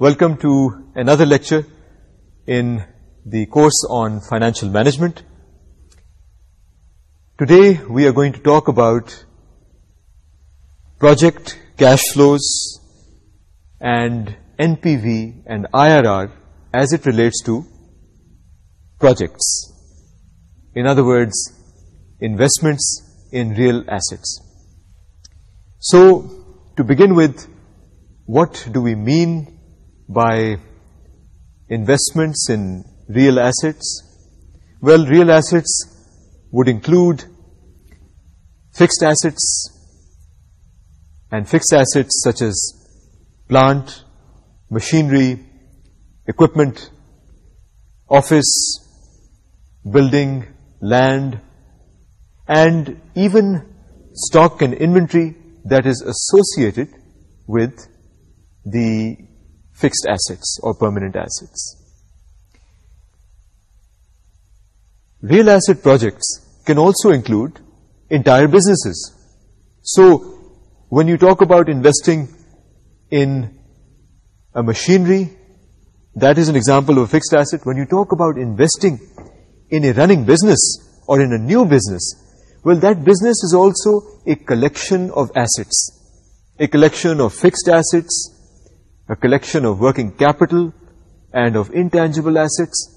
Welcome to another lecture in the course on financial management. Today we are going to talk about project cash flows and NPV and IRR as it relates to projects. In other words, investments in real assets. So, to begin with, what do we mean by investments in real assets? Well, real assets would include fixed assets, and fixed assets such as plant, machinery, equipment, office, building, land, and even stock and inventory that is associated with the fixed assets or permanent assets. Real asset projects can also include entire businesses. So when you talk about investing in a machinery, that is an example of a fixed asset. When you talk about investing in a running business or in a new business, well, that business is also a collection of assets, a collection of fixed assets, a collection of working capital and of intangible assets.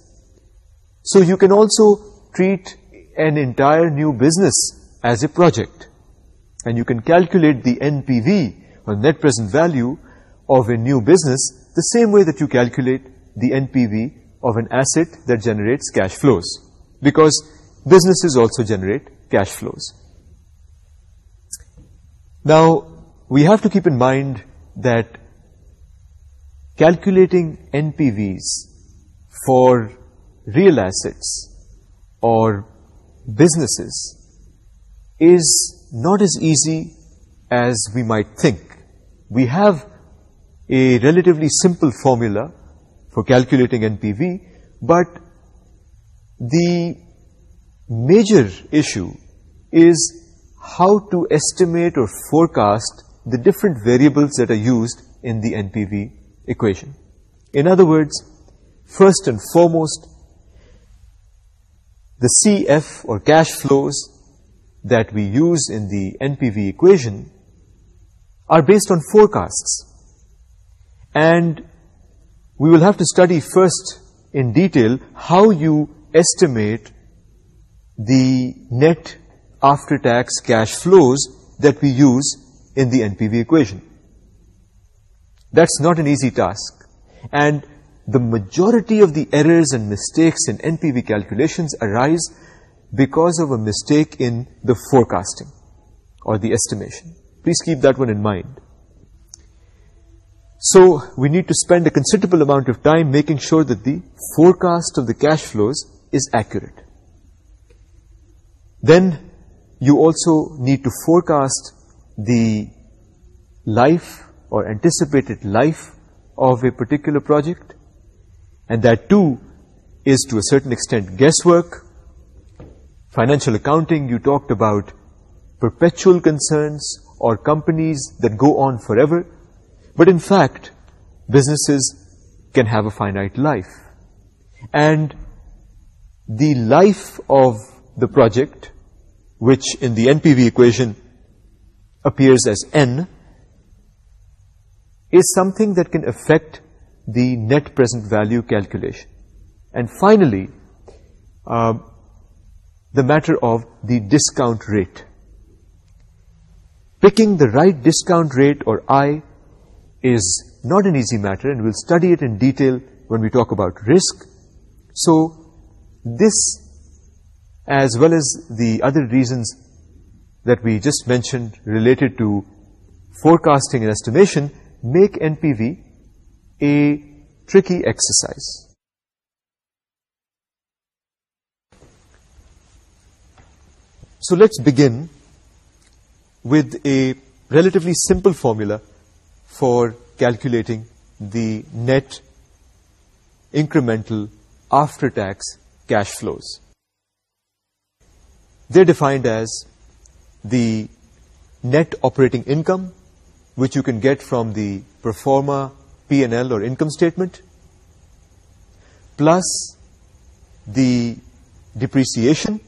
So you can also treat an entire new business as a project, and you can calculate the NPV, or net present value, of a new business the same way that you calculate the NPV of an asset that generates cash flows, because businesses also generate cash flows. Now, we have to keep in mind that calculating NPVs for real assets or businesses is not as easy as we might think. We have a relatively simple formula for calculating NPV, but the major issue is how to estimate or forecast the different variables that are used in the NPV equation. In other words, first and foremost, the CF or cash flows that we use in the NPV equation are based on forecasts. And we will have to study first in detail how you estimate the net after-tax cash flows that we use in the NPV equation. That's not an easy task. And the majority of the errors and mistakes in NPV calculations arise because of a mistake in the forecasting or the estimation. Please keep that one in mind. So we need to spend a considerable amount of time making sure that the forecast of the cash flows is accurate. Then you also need to forecast the life or anticipated life of a particular project, and that too is to a certain extent guesswork. Financial accounting, you talked about perpetual concerns or companies that go on forever, but in fact businesses can have a finite life, and the life of the project, which in the NPV equation appears as N, is something that can affect the net present value calculation. And finally, uh, the matter of the discount rate. Picking the right discount rate, or I, is not an easy matter, and we'll study it in detail when we talk about risk. So this, as well as the other reasons that we just mentioned related to forecasting and estimation, make NPV a tricky exercise. So let's begin with a relatively simple formula for calculating the net incremental after-tax cash flows. They're defined as the net operating income which you can get from the pro forma P&L or income statement, plus the depreciation.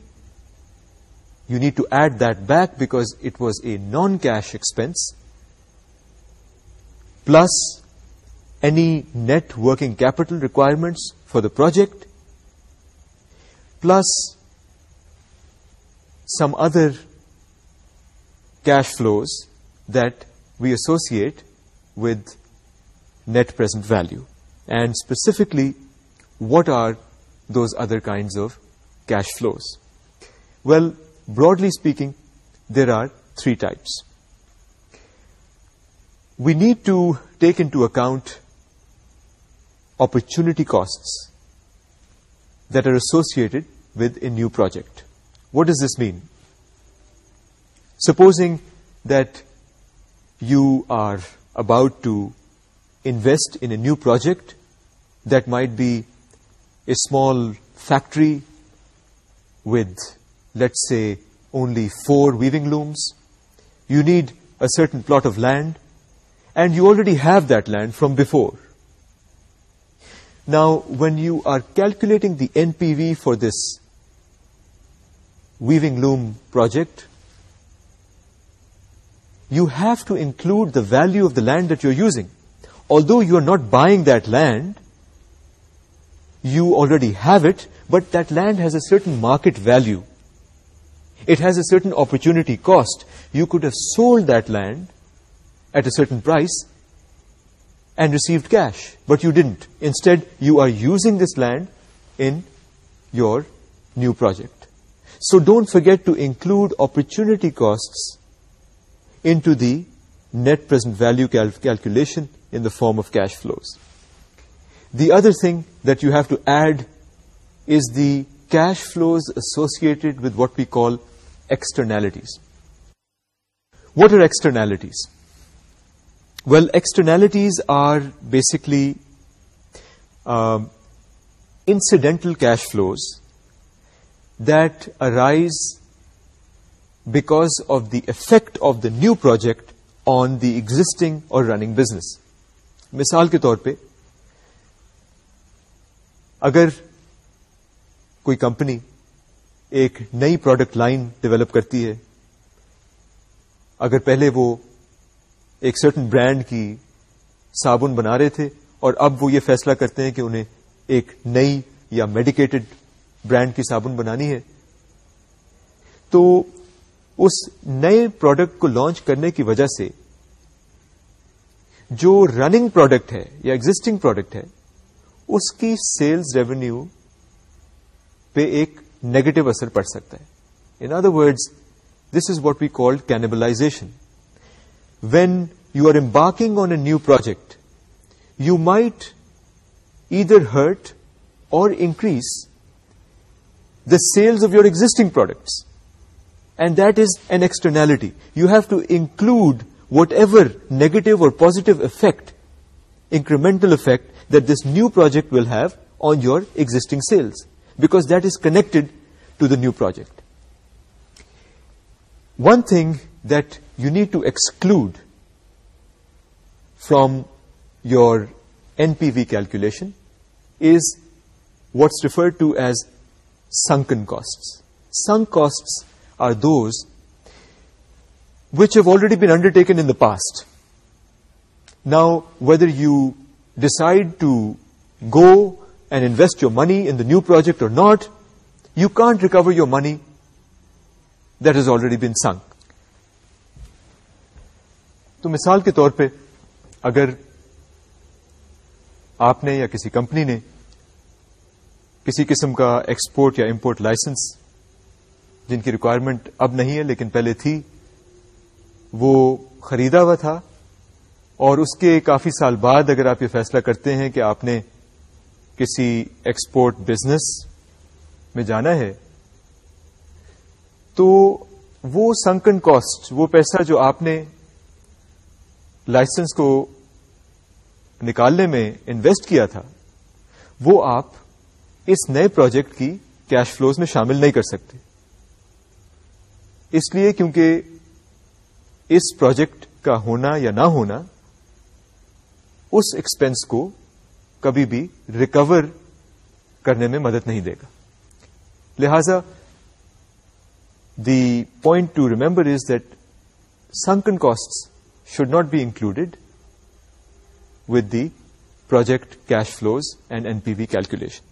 You need to add that back because it was a non-cash expense, plus any net working capital requirements for the project, plus some other cash flows that we associate with net present value, and specifically what are those other kinds of cash flows? Well, broadly speaking, there are three types. We need to take into account opportunity costs that are associated with a new project. What does this mean? Supposing that you are about to invest in a new project that might be a small factory with, let's say, only 4 weaving looms. You need a certain plot of land, and you already have that land from before. Now, when you are calculating the NPV for this weaving loom project, you have to include the value of the land that you're using. Although you are not buying that land, you already have it, but that land has a certain market value. It has a certain opportunity cost. You could have sold that land at a certain price and received cash, but you didn't. Instead, you are using this land in your new project. So don't forget to include opportunity costs into the net present value calculation in the form of cash flows. The other thing that you have to add is the cash flows associated with what we call externalities. What are externalities? Well, externalities are basically um, incidental cash flows that arise because of the effect of the new project on the existing or running business مثال کے طور پہ اگر کوئی company ایک نئی product line develop کرتی ہے اگر پہلے وہ ایک سرٹن برانڈ کی صابن بنا رہے تھے اور اب وہ یہ فیصلہ کرتے ہیں کہ انہیں ایک نئی یا میڈیکیٹڈ برانڈ کی صابن بنانی ہے تو اس نئے پروڈکٹ کو لانچ کرنے کی وجہ سے جو رننگ پروڈکٹ ہے یا ایگزٹنگ پروڈکٹ ہے اس کی سیلز ریونیو پہ ایک نیگیٹو اثر پڑ سکتا ہے in other words this is what we called cannibalization when you are embarking on a new project you might uh hurt or increase the sales of your existing products And that is an externality. You have to include whatever negative or positive effect, incremental effect, that this new project will have on your existing sales, because that is connected to the new project. One thing that you need to exclude from your NPV calculation is what's referred to as sunken costs. Sunk costs those which have already been undertaken the the past now whether you to to go and invest your money in new project or not you can't recover your money that has already been sunk. تو مثال کے طور پہ اگر آپ نے یا کسی کمپنی نے کسی قسم کا ایکسپورٹ یا امپورٹ لائسنس جن کی ریکوائرمنٹ اب نہیں ہے لیکن پہلے تھی وہ خریدا ہوا تھا اور اس کے کافی سال بعد اگر آپ یہ فیصلہ کرتے ہیں کہ آپ نے کسی ایکسپورٹ بزنس میں جانا ہے تو وہ سنکن کاسٹ وہ پیسہ جو آپ نے لائسنس کو نکالنے میں انویسٹ کیا تھا وہ آپ اس نئے پروجیکٹ کی کیش فلوز میں شامل نہیں کر سکتے اس لیے کیونکہ اس پروجیکٹ کا ہونا یا نہ ہونا اس ایکسپینس کو کبھی بھی ریکور کرنے میں مدد نہیں دے گا لہذا the point to remember is that sunken cost should not be included with the project cash flows and N P V calculation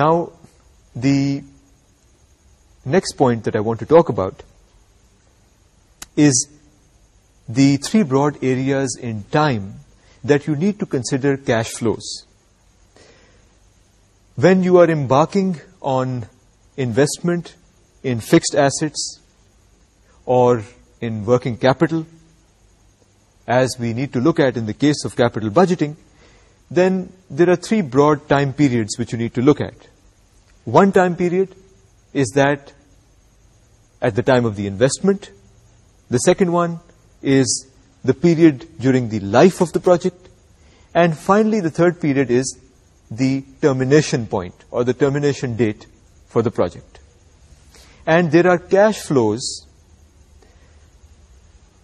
now the Next point that I want to talk about is the three broad areas in time that you need to consider cash flows. When you are embarking on investment in fixed assets or in working capital, as we need to look at in the case of capital budgeting, then there are three broad time periods which you need to look at. One time period is that at the time of the investment. The second one is the period during the life of the project. And finally, the third period is the termination point or the termination date for the project. And there are cash flows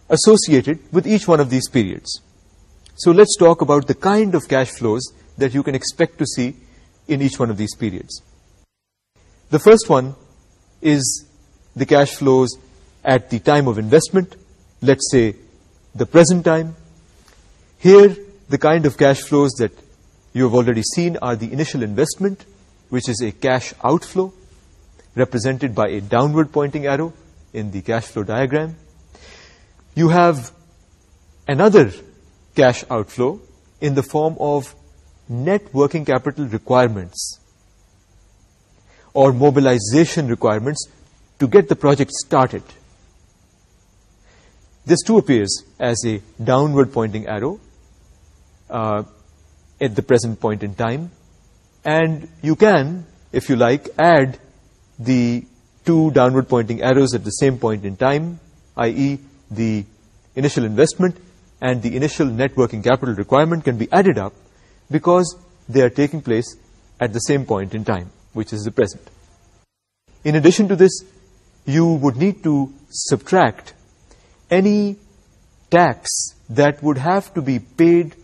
associated with each one of these periods. So let's talk about the kind of cash flows that you can expect to see in each one of these periods. The first one is the cash flows at the time of investment, let's say the present time. Here, the kind of cash flows that you have already seen are the initial investment, which is a cash outflow, represented by a downward-pointing arrow in the cash flow diagram. You have another cash outflow in the form of net working capital requirements or mobilization requirements to get the project started. This too appears as a downward-pointing arrow uh, at the present point in time, and you can, if you like, add the two downward-pointing arrows at the same point in time, i.e. the initial investment and the initial net working capital requirement can be added up because they are taking place at the same point in time which is the present. In addition to this, you would need to subtract any tax that would have to be paid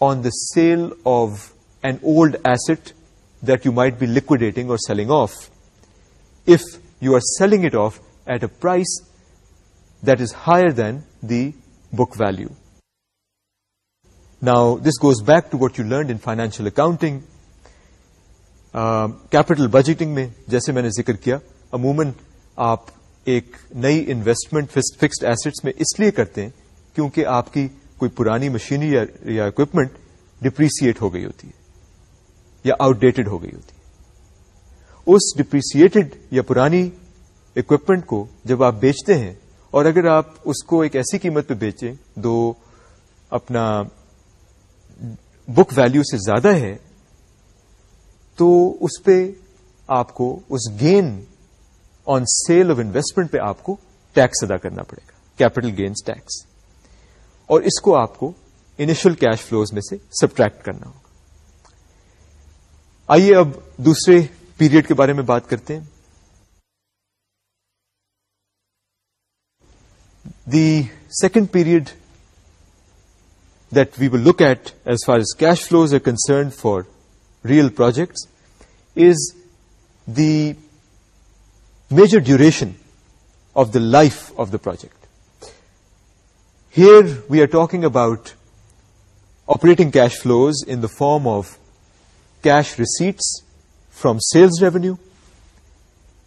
on the sale of an old asset that you might be liquidating or selling off, if you are selling it off at a price that is higher than the book value. Now, this goes back to what you learned in financial accounting, capital budgeting میں جیسے میں نے ذکر کیا عموماً آپ ایک نئی انویسٹمنٹ فکسڈ ایسٹس میں اس لیے کرتے ہیں کیونکہ آپ کی کوئی پرانی مشینری یا اکوپمنٹ ڈپریسیٹ ہو گئی ہوتی ہے یا آؤٹ ڈیٹڈ ہو گئی ہوتی ہے اس ڈپریسیٹڈ یا پرانی اکوپمنٹ کو جب آپ بیچتے ہیں اور اگر آپ اس کو ایک ایسی قیمت پہ بیچیں دو اپنا بک ویلیو سے زیادہ ہے تو اس پہ آپ کو اس gain on sale of investment پہ آپ کو ٹیکس ادا کرنا پڑے گا کیپٹل گینس ٹیکس اور اس کو آپ کو انیشل کیش فلوز میں سے سبٹریکٹ کرنا ہوگا آئیے اب دوسرے پیریڈ کے بارے میں بات کرتے ہیں the second period that we will look at as far as cash flows a concern for real projects is the major duration of the life of the project. Here we are talking about operating cash flows in the form of cash receipts from sales revenue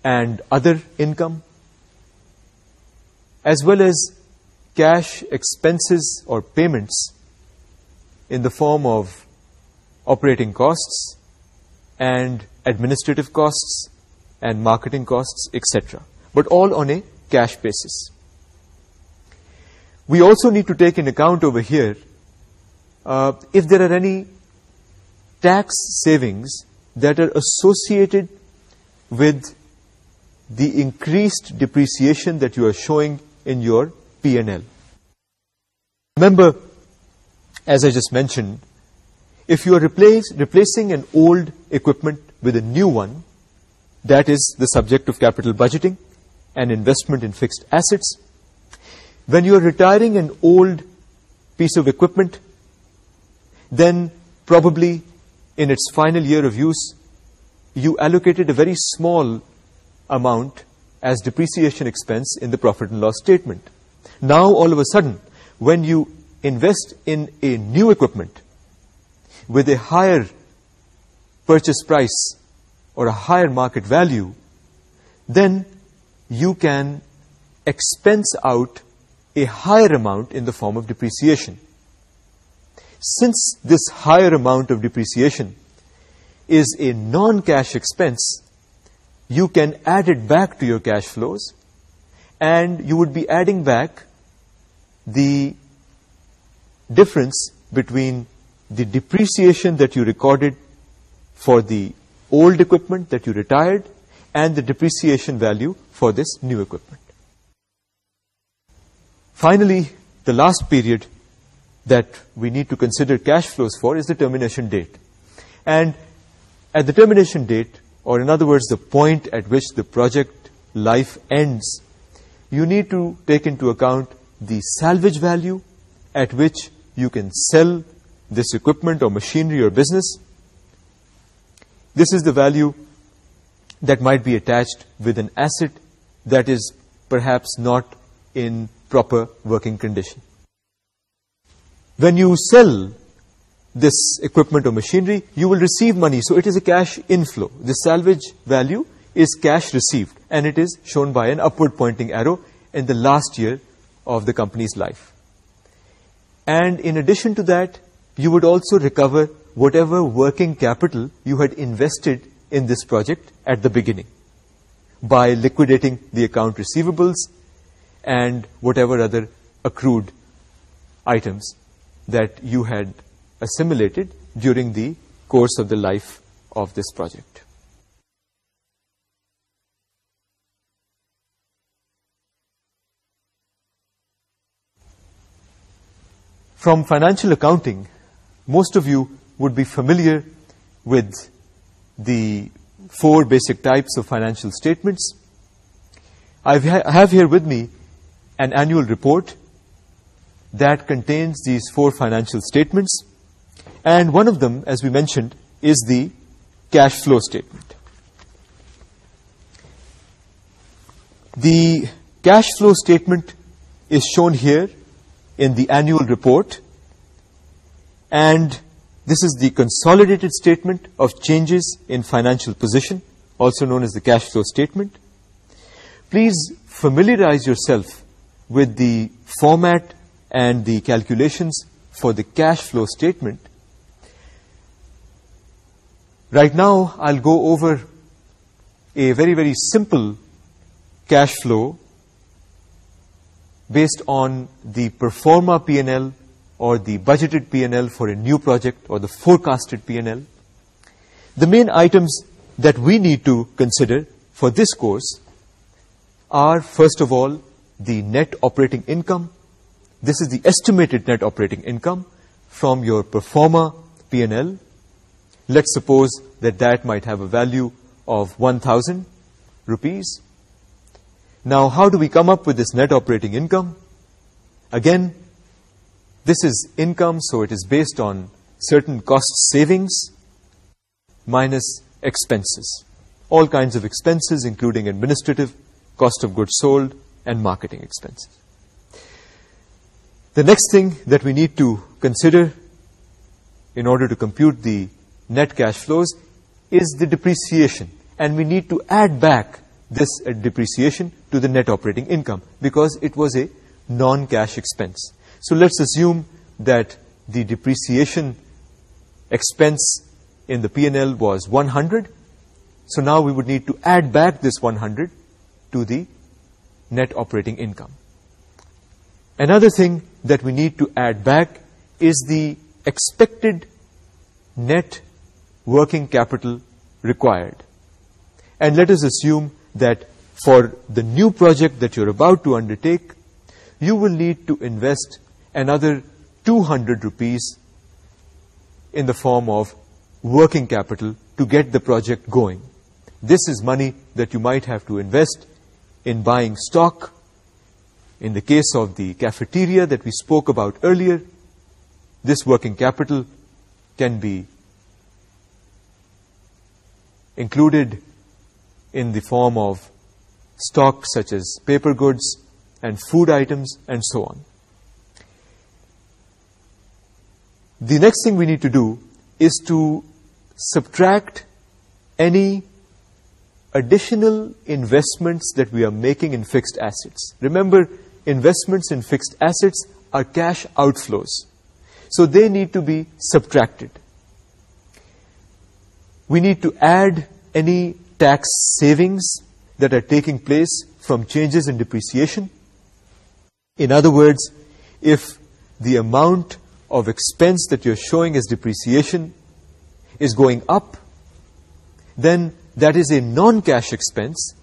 and other income, as well as cash expenses or payments in the form of operating costs and administrative costs and marketing costs, etc. But all on a cash basis. We also need to take into account over here uh, if there are any tax savings that are associated with the increased depreciation that you are showing in your P&L. Remember, as I just mentioned, if you are replacing an old equipment with a new one, that is the subject of capital budgeting and investment in fixed assets. When you are retiring an old piece of equipment, then probably in its final year of use, you allocated a very small amount as depreciation expense in the profit and loss statement. Now all of a sudden, when you invest in a new equipment, with a higher purchase price or a higher market value, then you can expense out a higher amount in the form of depreciation. Since this higher amount of depreciation is a non-cash expense, you can add it back to your cash flows, and you would be adding back the difference between the depreciation that you recorded for the old equipment that you retired and the depreciation value for this new equipment. Finally, the last period that we need to consider cash flows for is the termination date. And at the termination date, or in other words, the point at which the project life ends, you need to take into account the salvage value at which you can sell this equipment or machinery or business. This is the value that might be attached with an asset that is perhaps not in proper working condition. When you sell this equipment or machinery, you will receive money. So it is a cash inflow. The salvage value is cash received, and it is shown by an upward pointing arrow in the last year of the company's life. And in addition to that, you would also recover whatever working capital you had invested in this project at the beginning by liquidating the account receivables and whatever other accrued items that you had assimilated during the course of the life of this project. From financial accounting, most of you would be familiar with the four basic types of financial statements. I have here with me an annual report that contains these four financial statements, and one of them, as we mentioned, is the cash flow statement. The cash flow statement is shown here in the annual report and this is the consolidated statement of changes in financial position, also known as the cash flow statement. Please familiarize yourself with the format and the calculations for the cash flow statement. Right now, I'll go over a very, very simple cash flow based on the pro forma P&L or the budgeted P&L for a new project or the forecasted P&L. The main items that we need to consider for this course are, first of all, the net operating income. This is the estimated net operating income from your pro forma P&L. Let's suppose that that might have a value of 1,000 rupees. Now, how do we come up with this net operating income? Again, this is income, so it is based on certain cost savings minus expenses. All kinds of expenses, including administrative, cost of goods sold, and marketing expenses. The next thing that we need to consider in order to compute the net cash flows is the depreciation. And we need to add back this depreciation to the net operating income because it was a non-cash expense. So let's assume that the depreciation expense in the P&L was 100. So now we would need to add back this 100 to the net operating income. Another thing that we need to add back is the expected net working capital required. And let us assume that for the new project that you're about to undertake, you will need to invest another 200 rupees in the form of working capital to get the project going. This is money that you might have to invest in buying stock. In the case of the cafeteria that we spoke about earlier, this working capital can be included in the form of stock such as paper goods and food items and so on. The next thing we need to do is to subtract any additional investments that we are making in fixed assets. Remember, investments in fixed assets are cash outflows, so they need to be subtracted. We need to add any tax savings that are taking place from changes in depreciation. In other words, if the amount of expense that you're showing as depreciation is going up, then that is a non-cash expense.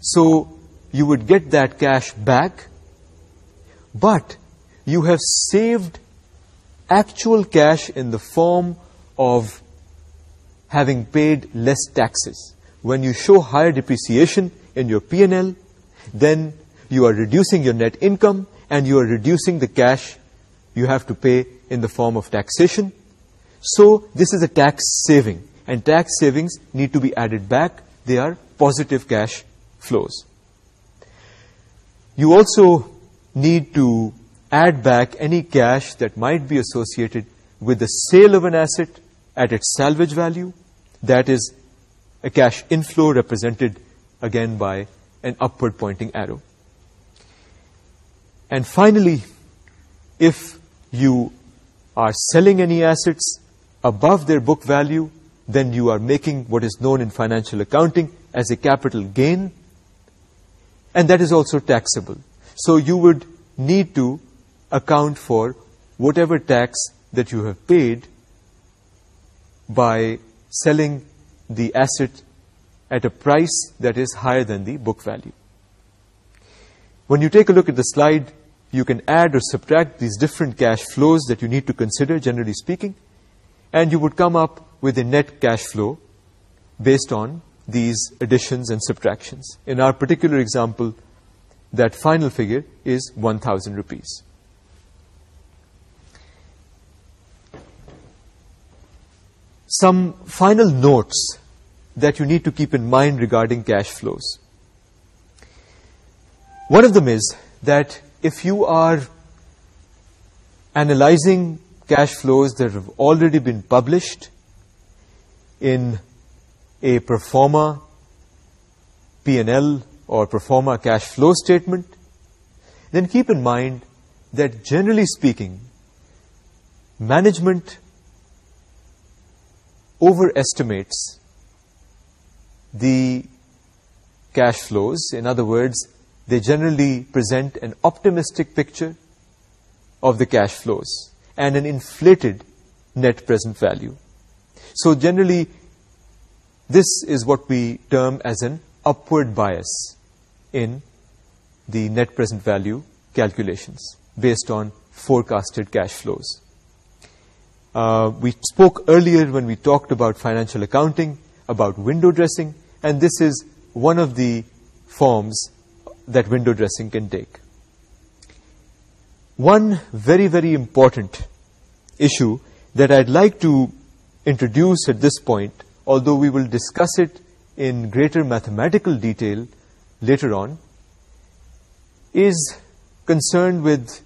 So you would get that cash back, but you have saved actual cash in the form of having paid less taxes. When you show higher depreciation in your P&L, then you are reducing your net income and you are reducing the cash you have to pay in the form of taxation. So this is a tax saving, and tax savings need to be added back. They are positive cash flows. You also need to add back any cash that might be associated with the sale of an asset at its salvage value. That is a cash inflow represented again by an upward pointing arrow. And finally, if you are selling any assets above their book value, then you are making what is known in financial accounting as a capital gain, and that is also taxable. So you would need to account for whatever tax that you have paid by selling the asset at a price that is higher than the book value. When you take a look at the slide, you can add or subtract these different cash flows that you need to consider, generally speaking, and you would come up with a net cash flow based on these additions and subtractions. In our particular example, that final figure is 1,000 rupees. Some final notes that you need to keep in mind regarding cash flows. One of them is that if you are analyzing cash flows that have already been published in a pro forma P&L or pro forma cash flow statement, then keep in mind that generally speaking, management overestimates the cash flows. In other words, they generally present an optimistic picture of the cash flows and an inflated net present value. So generally, this is what we term as an upward bias in the net present value calculations based on forecasted cash flows. Uh, we spoke earlier when we talked about financial accounting, about window dressing, and this is one of the forms that window dressing can take. One very, very important issue that I'd like to introduce at this point, although we will discuss it in greater mathematical detail later on, is concerned with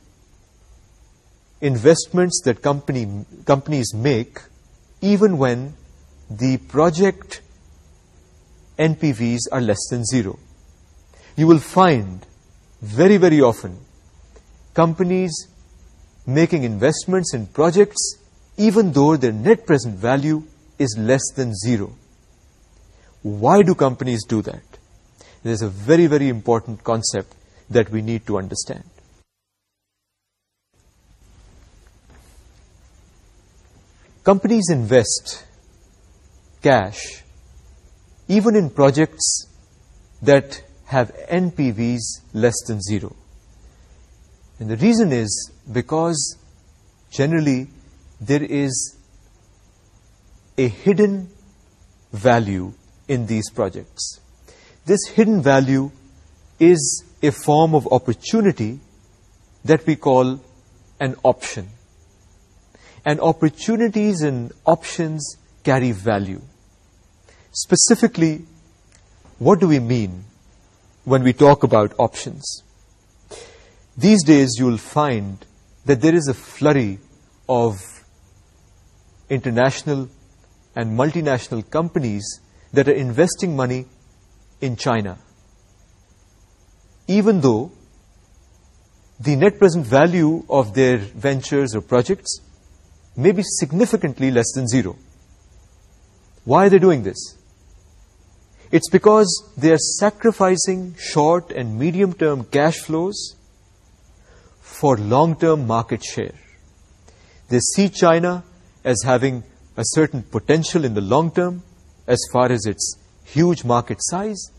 investments that companies make even when the project NPVs are less than zero. You will find very, very often companies making investments in projects even though their net present value is less than zero. Why do companies do that? There's a very, very important concept that we need to understand. Companies invest cash even in projects that have NPVs less than 0. And the reason is because generally there is a hidden value in these projects. This hidden value is a form of opportunity that we call an option. And opportunities and options carry value. Specifically, what do we mean when we talk about options. These days you'll find that there is a flurry of international and multinational companies that are investing money in China, even though the net present value of their ventures or projects may be significantly less than zero. Why are they doing this? It's because they are sacrificing short and medium-term cash flows for long-term market share. They see China as having a certain potential in the long term as far as its huge market size,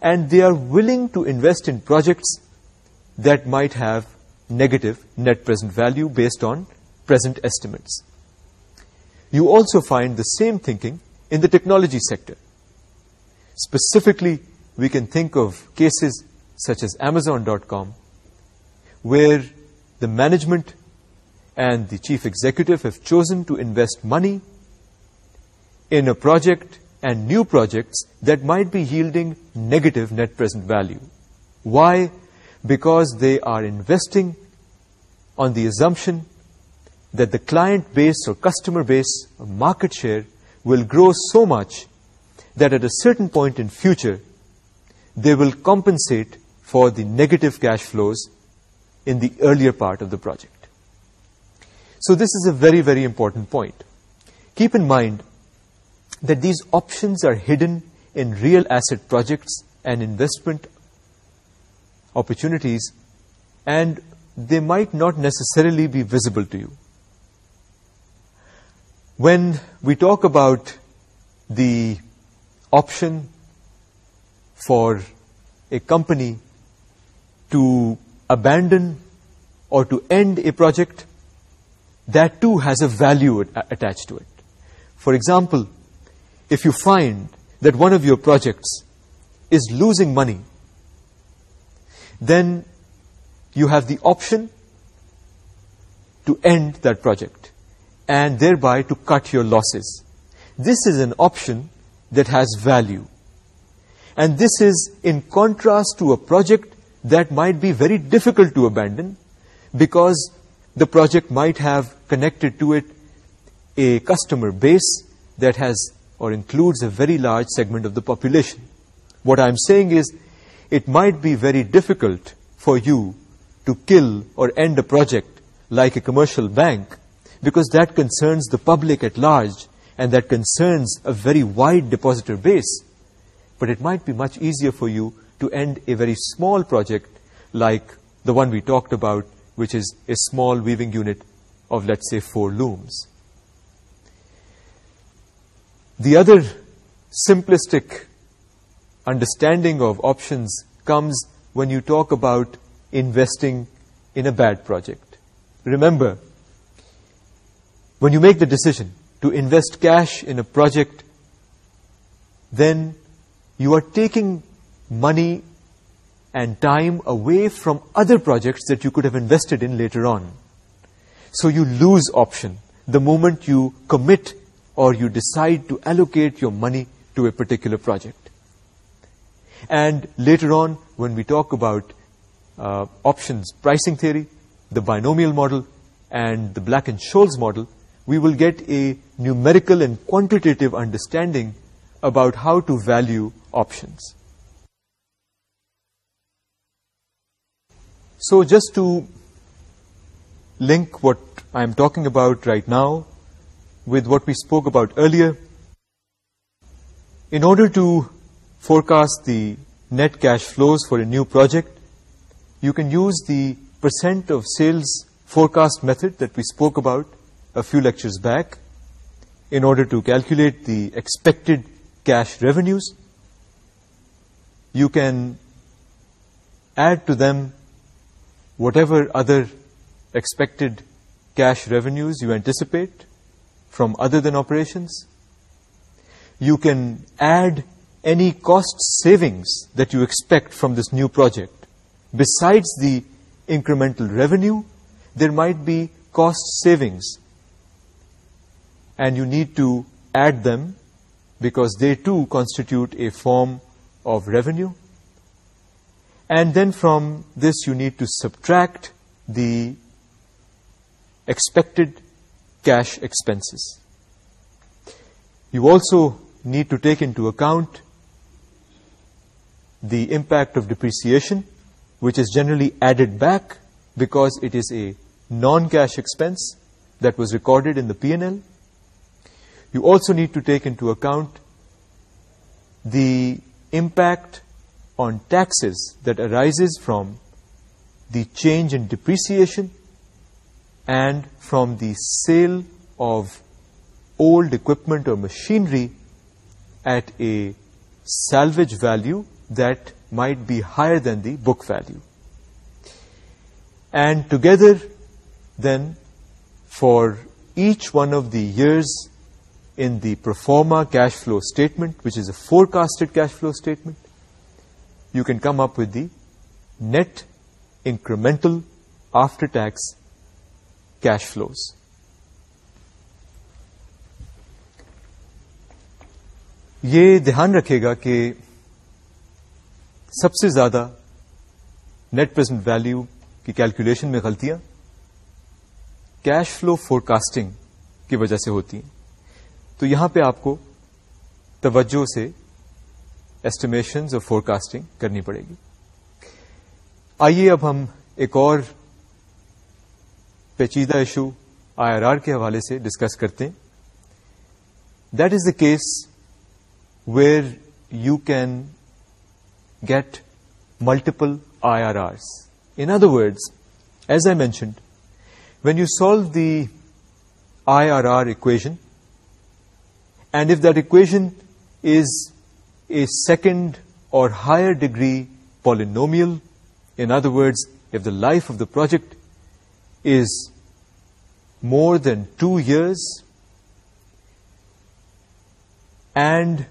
and they are willing to invest in projects that might have negative net present value based on present estimates. You also find the same thinking in the technology sector. Specifically, we can think of cases such as Amazon.com, where the management and the chief executive have chosen to invest money in a project and new projects that might be yielding negative net present value. Why? Because they are investing on the assumption that the client base or customer base or market share will grow so much that at a certain point in future, they will compensate for the negative cash flows in the earlier part of the project. So this is a very, very important point. Keep in mind that these options are hidden in real asset projects and investment opportunities, and they might not necessarily be visible to you. When we talk about the option for a company to abandon or to end a project, that too has a value attached to it. For example, if you find that one of your projects is losing money, then you have the option to end that project and thereby to cut your losses. This is an option that has value. And this is in contrast to a project that might be very difficult to abandon, because the project might have connected to it a customer base that has or includes a very large segment of the population. What I'm saying is, it might be very difficult for you to kill or end a project like a commercial bank, because that concerns the public at large and that concerns a very wide depositor base, but it might be much easier for you to end a very small project like the one we talked about, which is a small weaving unit of, let's say, 4 looms. The other simplistic understanding of options comes when you talk about investing in a bad project. Remember, when you make the decision to invest cash in a project, then you are taking money and time away from other projects that you could have invested in later on. So you lose option the moment you commit or you decide to allocate your money to a particular project. And later on, when we talk about uh, options pricing theory, the binomial model, and the Black and Scholes model, we will get a numerical and quantitative understanding about how to value options. So just to link what I'm talking about right now with what we spoke about earlier, in order to forecast the net cash flows for a new project, you can use the percent of sales forecast method that we spoke about a few lectures back in order to calculate the expected cash revenues. You can add to them whatever other expected cash revenues you anticipate from other than operations. You can add any cost savings that you expect from this new project. Besides the incremental revenue, there might be cost savings and you need to add them because they too constitute a form of revenue. And then from this you need to subtract the expected cash expenses. You also need to take into account the impact of depreciation, which is generally added back because it is a non-cash expense that was recorded in the P&L. You also need to take into account the impact on taxes that arises from the change in depreciation and from the sale of old equipment or machinery at a salvage value that might be higher than the book value. And together, then, for each one of the years in the proforma cash flow statement, which is a forecasted cash flow statement, you can come up with the net incremental after-tax cash flows. یہ دھیان رکھے گا کہ سب سے زیادہ net present value کی calculation میں غلطیاں کیش فلو فورکاسٹنگ کی وجہ سے ہوتی ہیں تو یہاں پہ آپ کو توجہ سے ایسٹیمیشن اور فور کاسٹنگ کرنی پڑے گی آئیے اب ہم ایک اور پیچیدہ ایشو آئی آر آر کے حوالے سے ڈسکس کرتے ہیں that is the case where you can get multiple I R R in other words as I mentioned when you solve the I R R equation And if that equation is a second or higher degree polynomial, in other words, if the life of the project is more than 2 years and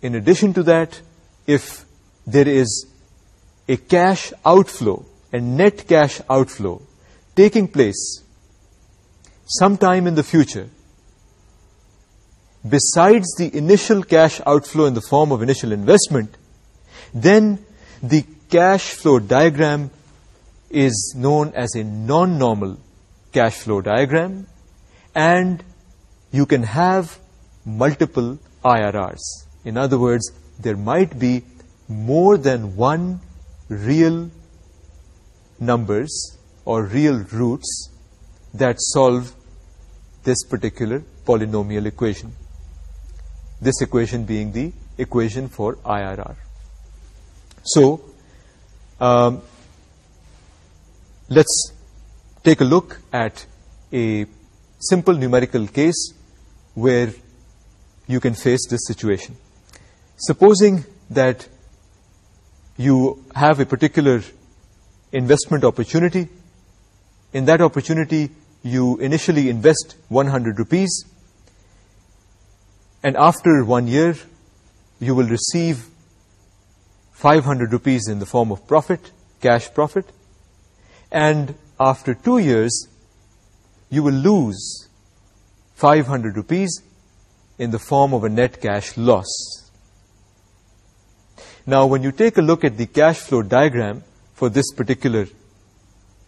in addition to that, if there is a cash outflow, a net cash outflow taking place sometime in the future, besides the initial cash outflow in the form of initial investment, then the cash flow diagram is known as a non-normal cash flow diagram, and you can have multiple IRRs. In other words, there might be more than one real numbers or real roots that solve this particular polynomial equation. This equation being the equation for IRR. So, um, let's take a look at a simple numerical case where you can face this situation. Supposing that you have a particular investment opportunity. In that opportunity, you initially invest 100 rupees and after 1 year, you will receive 500 rupees in the form of profit, cash profit. And after 2 years, you will lose 500 rupees in the form of a net cash loss. Now, when you take a look at the cash flow diagram for this particular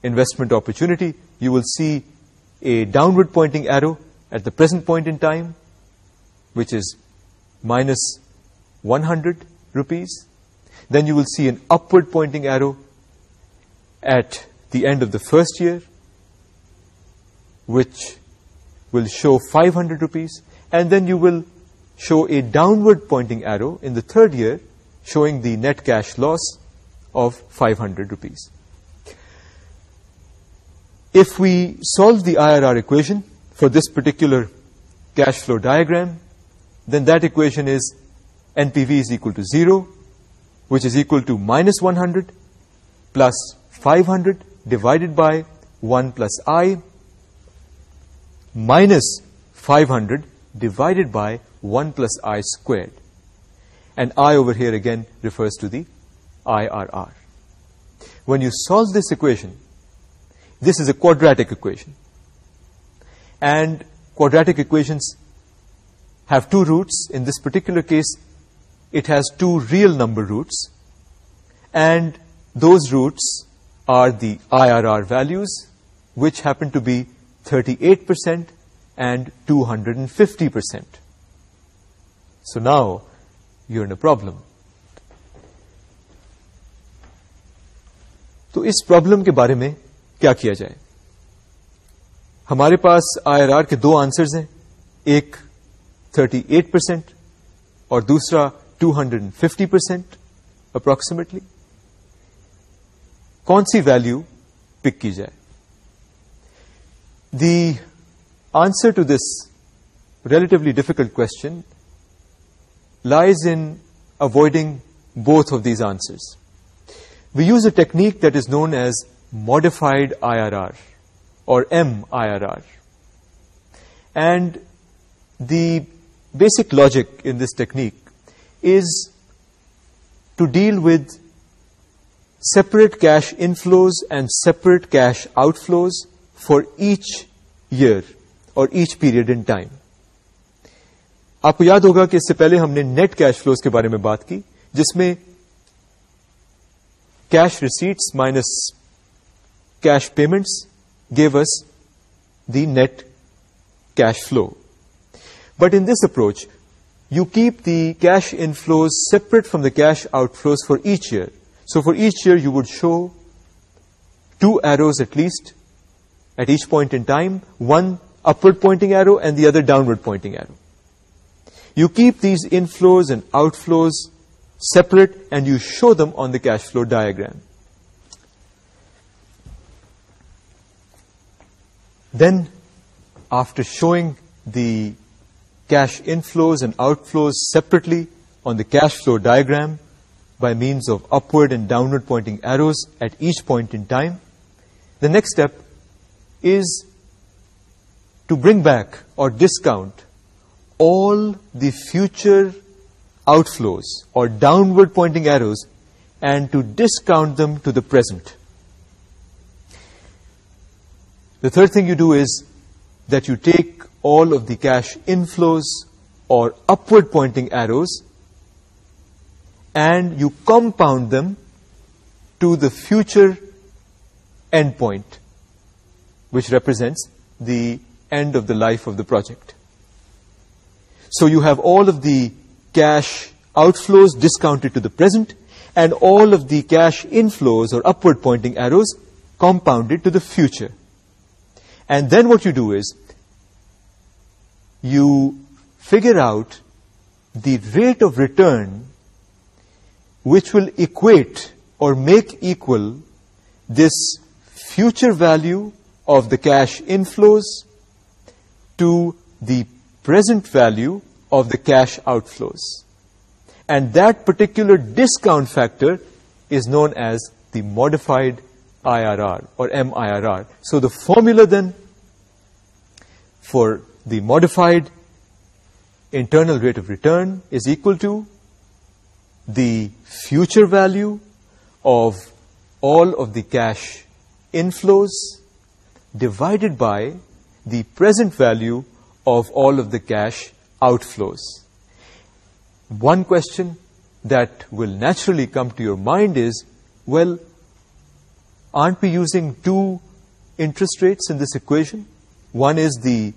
investment opportunity, you will see a downward pointing arrow at the present point in time, which is minus 100 rupees. Then you will see an upward pointing arrow at the end of the first year, which will show 500 rupees. And then you will show a downward pointing arrow in the third year, showing the net cash loss of 500 rupees. If we solve the IRR equation for this particular cash flow diagram, then that equation is NPV is equal to 0, which is equal to minus 100 plus 500 divided by 1 plus I minus 500 divided by 1 plus I squared. And I over here again refers to the IRR. When you solve this equation, this is a quadratic equation. And quadratic equations have two roots in this particular case it has two real number roots and those roots are the I R R values which happen to be thirty eight percent and two hundred and fifty percent so now you تو اس problem کے بارے میں کیا کیا جائے ہمارے پاس آئی آر آر کے دو آنسرز ہیں ایک تھرٹی ایٹ اور دوسرا two hundred and fifty percent approximately کون سی ویلو پک کی جائے the answer to this relatively difficult question lies in avoiding both of these answers we use a technique that is known as modified I R R or M I R R and the basic logic in this technique is to deal with separate cash inflows and separate cash outflows for each year or each period in time آپ کو یاد ہوگا کہ اس سے پہلے ہم نے net cash flows کے بارے میں بات کی جس میں cash receipts minus cash payments give us the net cash flow But in this approach, you keep the cash inflows separate from the cash outflows for each year. So for each year, you would show two arrows at least at each point in time, one upward-pointing arrow and the other downward-pointing arrow. You keep these inflows and outflows separate, and you show them on the cash flow diagram. Then, after showing the cash inflows and outflows separately on the cash flow diagram by means of upward and downward pointing arrows at each point in time. The next step is to bring back or discount all the future outflows or downward pointing arrows and to discount them to the present. The third thing you do is that you take all of the cash inflows or upward pointing arrows, and you compound them to the future endpoint, which represents the end of the life of the project. So you have all of the cash outflows discounted to the present, and all of the cash inflows or upward pointing arrows compounded to the future. And then what you do is, you figure out the rate of return which will equate or make equal this future value of the cash inflows to the present value of the cash outflows. And that particular discount factor is known as the modified IRR or MIRR. So the formula then for the modified internal rate of return is equal to the future value of all of the cash inflows divided by the present value of all of the cash outflows. One question that will naturally come to your mind is, well, aren't we using two interest rates in this equation? One is the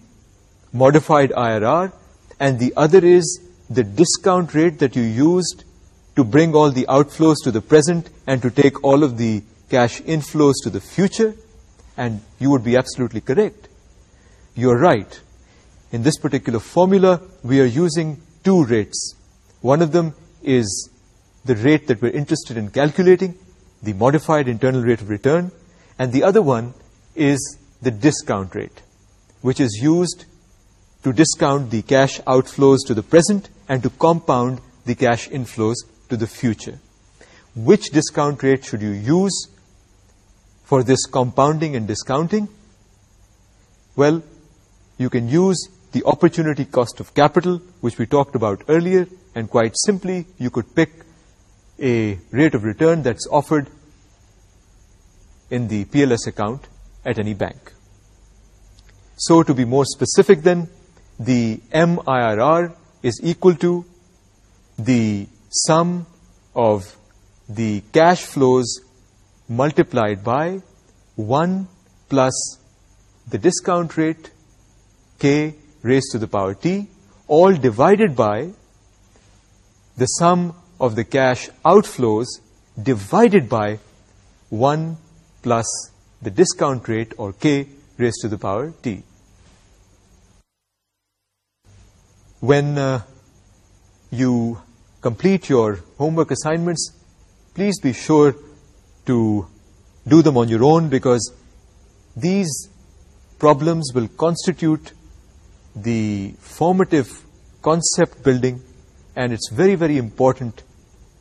modified IRR, and the other is the discount rate that you used to bring all the outflows to the present and to take all of the cash inflows to the future, and you would be absolutely correct. You're right. In this particular formula, we are using two rates. One of them is the rate that we're interested in calculating, the modified internal rate of return, and the other one is the discount rate, which is used to discount the cash outflows to the present and to compound the cash inflows to the future. Which discount rate should you use for this compounding and discounting? Well, you can use the opportunity cost of capital, which we talked about earlier, and quite simply, you could pick a rate of return that's offered in the PLS account at any bank. So to be more specific then, the MIRR is equal to the sum of the cash flows multiplied by 1 plus the discount rate k raised to the power t, all divided by the sum of the cash outflows divided by 1 plus the discount rate or k raised to the power t. When uh, you complete your homework assignments, please be sure to do them on your own, because these problems will constitute the formative concept building, and it's very, very important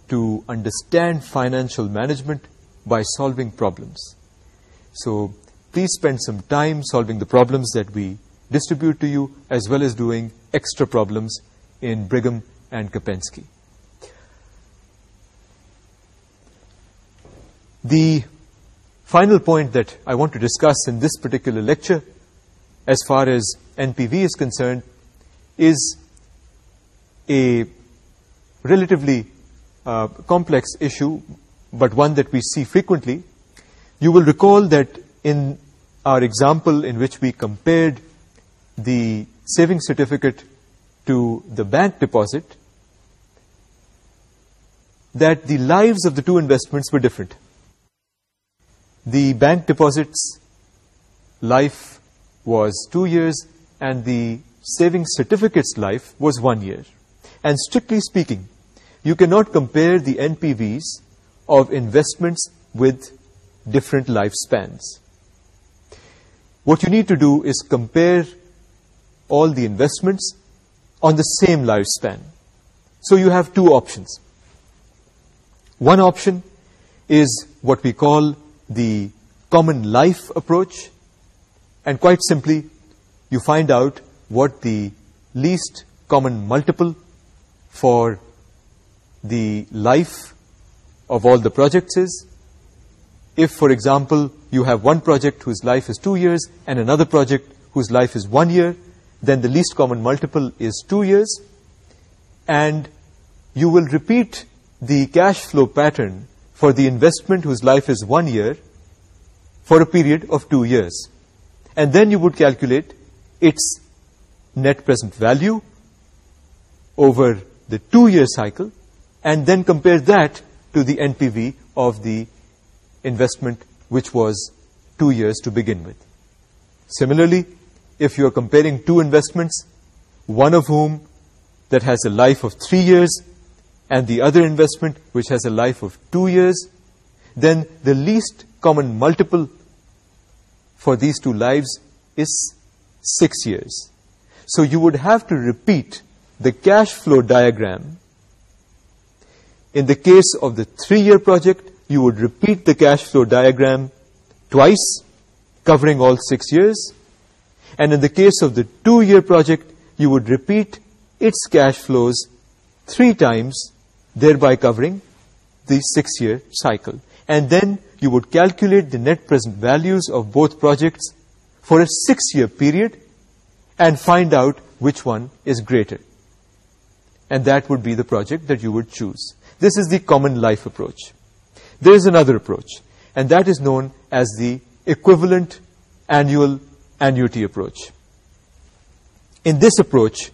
to understand financial management by solving problems. So please spend some time solving the problems that we distribute to you, as well as doing extra problems in Brigham and Kopensky. The final point that I want to discuss in this particular lecture, as far as NPV is concerned, is a relatively uh, complex issue, but one that we see frequently. You will recall that in our example in which we compared the savings certificate to the bank deposit, that the lives of the two investments were different. The bank deposit's life was 2 years and the savings certificate's life was 1 year. And strictly speaking, you cannot compare the NPVs of investments with different lifespans. What you need to do is compare all the investments on the same lifespan. So you have two options. One option is what we call the common life approach, and quite simply you find out what the least common multiple for the life of all the projects is. If, for example, you have one project whose life is 2 years and another project whose life is 1 year, then the least common multiple is 2 years, and you will repeat the cash flow pattern for the investment whose life is 1 year for a period of 2 years. And then you would calculate its net present value over the 2 year cycle, and then compare that to the NPV of the investment which was 2 years to begin with. Similarly, if you're comparing two investments, one of whom that has a life of 3 years and the other investment which has a life of 2 years, then the least common multiple for these two lives is 6 years. So you would have to repeat the cash flow diagram. In the case of the 3-year project, you would repeat the cash flow diagram twice, covering all 6 years. And in the case of the 2-year project, you would repeat its cash flows 3 times, thereby covering the 6-year cycle. And then you would calculate the net present values of both projects for a 6-year period and find out which one is greater. And that would be the project that you would choose. This is the common life approach. There is another approach, and that is known as the equivalent annual annuity approach. In this approach,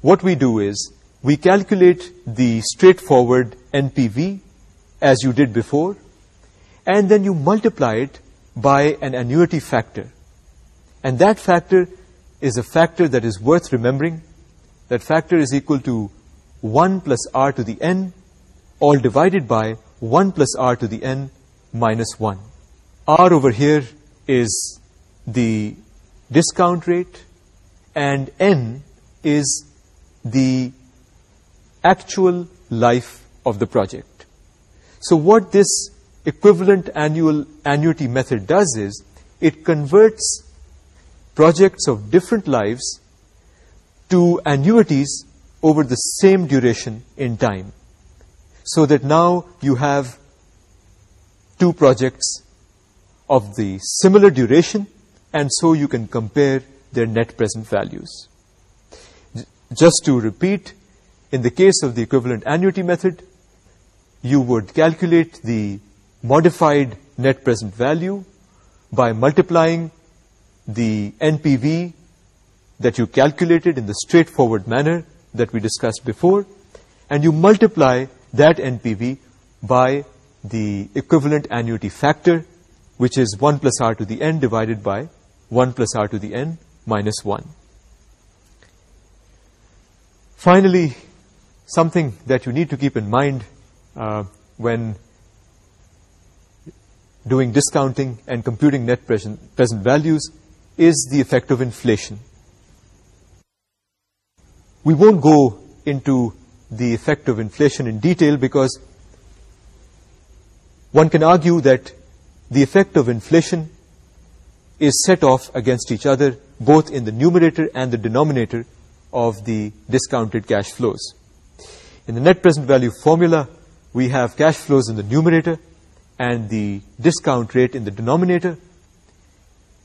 what we do is we calculate the straightforward NPV as you did before, and then you multiply it by an annuity factor. And that factor is a factor that is worth remembering. That factor is equal to 1 plus r to the n, all divided by 1 plus r to the n minus 1. R over here is the discount rate, and N is the actual life of the project. So what this equivalent annuity method does is it converts projects of different lives to annuities over the same duration in time, so that now you have two projects of the similar duration and so you can compare their net present values. Just to repeat, in the case of the equivalent annuity method, you would calculate the modified net present value by multiplying the NPV that you calculated in the straightforward manner that we discussed before, and you multiply that NPV by the equivalent annuity factor, which is 1 plus r to the n divided by 1 plus r to the n minus 1. Finally, something that you need to keep in mind uh, when doing discounting and computing net present values is the effect of inflation. We won't go into the effect of inflation in detail because one can argue that the effect of inflation is set off against each other, both in the numerator and the denominator of the discounted cash flows. In the net present value formula, we have cash flows in the numerator and the discount rate in the denominator.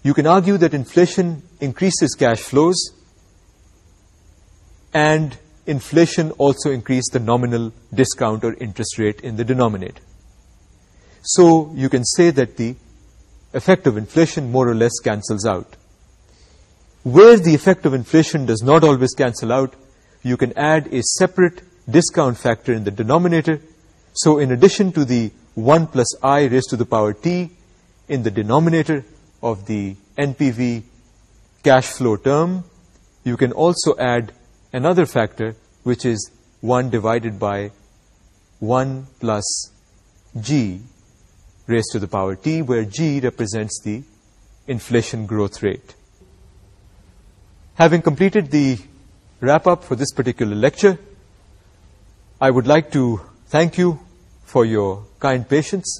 You can argue that inflation increases cash flows, and inflation also increased the nominal discount or interest rate in the denominator. So you can say that the effect of inflation more or less cancels out. Where the effect of inflation does not always cancel out, you can add a separate discount factor in the denominator. So in addition to the 1 plus I raised to the power t in the denominator of the NPV cash flow term, you can also add another factor, which is 1 divided by 1 plus g raised to the power t, where g represents the inflation growth rate. Having completed the wrap-up for this particular lecture, I would like to thank you for your kind patience